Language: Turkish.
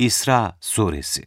İsra Suresi.